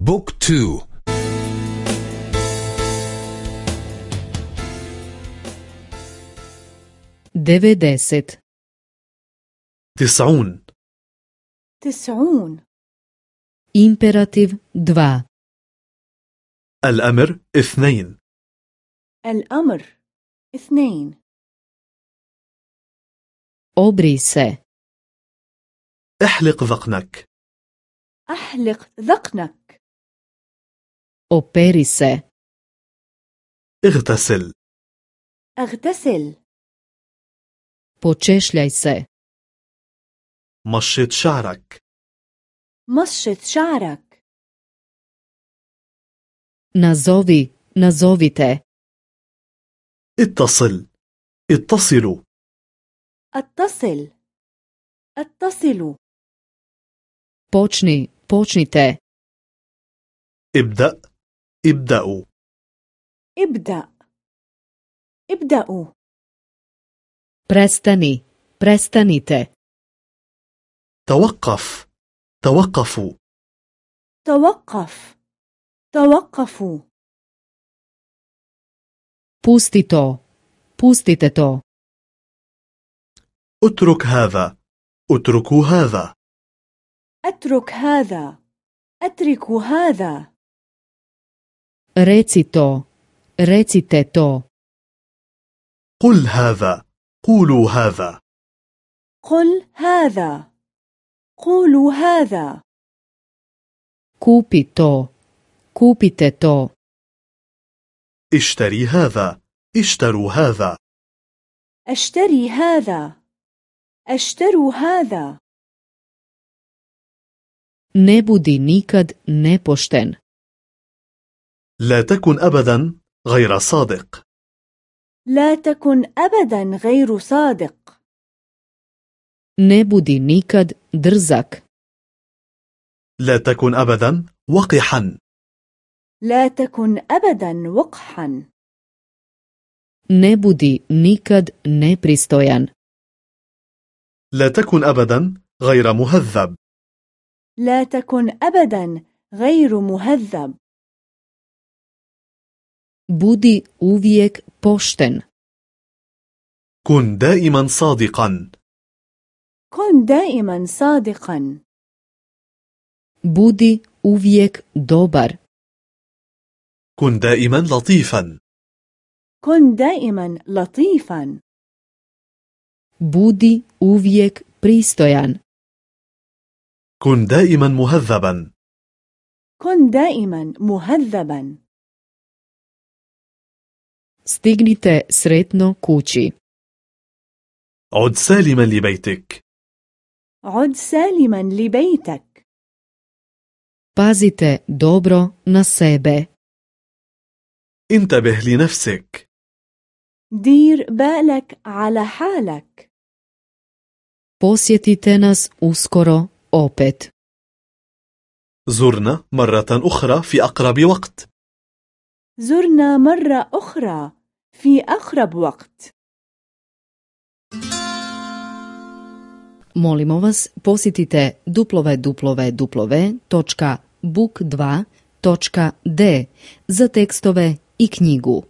بوك تو. devedeset تسعون. تسعون. imperativ 2 الأمر اثنين. الأمر اثنين. se احلق ذقنك. أحلق ذقنك. Operi se. اغتسل أغتسل počešljaj se. مشط شعرك مشط شعرك nazovi nazovite. اتصل اتصلوا اتصل اتصلوا počni počnite. ابدأ ابدأوا. ابدأ. ابدأوا. Prestani. Prestanite. توقف. توقفوا. توقف. توقفوا. Pusti to pustite to. اترك هذا. اتركوا هذا. أترك هذا. أترك هذا. Reci to. Recite to. قل هذا. قولوا هذا. قل هذا. قولوا هذا. Kupi to. Kupite to. اشتري هذا. اشتروا هذا. أشتري هذا. أشتروا هذا. Ne budi nikad nepošten. لا تكن أبدا غير صادق. لا تكن أبدا غير صادق. Ne budi nikad drzak. لا تكن أبدا وقحا. لا تكن أبدا وقحا. Ne budi nikad nepristojan. لا تكن أبدا غير مهذب. لا تكن أبدا غير مهذب. Budi uvijek pošten. كن دائما صادقا. كن دائما صادقا. Budi uvijek dobar. كن دائما لطيفا. كن دائما لطيفا. Budi uvijek pristojan. كن دائما مهذبا. كن دائما مهذبا. Stignite sretno kući. عد سالما لبيتك عد سالما لبيتك pazite dobro na sebe. انتبه لنفسك دير بالك على حالك posjetite nas uskoro opet. زرنا مرة أخرى في أقرب وقت زرنا مرة أخرى في أقرب وقت Molimo vas, posjetite www.book2.d za tekstove i knjigu.